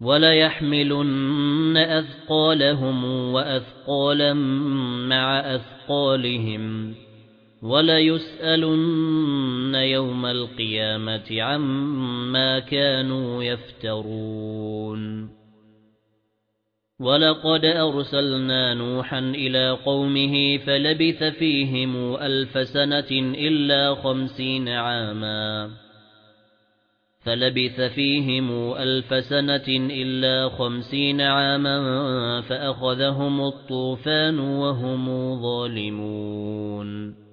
ولا يحملن أثقالهم وأثقالا مع أثقالهم ولا يسألن يوم القيامة عما كانوا يفترون ولقد أرسلنا نوحا إلى قومه فلبث فيهم ألف سنة إلا خمسين عاماً فلبث فيهم ألف سنة إلا خمسين عاما فأخذهم الطوفان وهم ظالمون.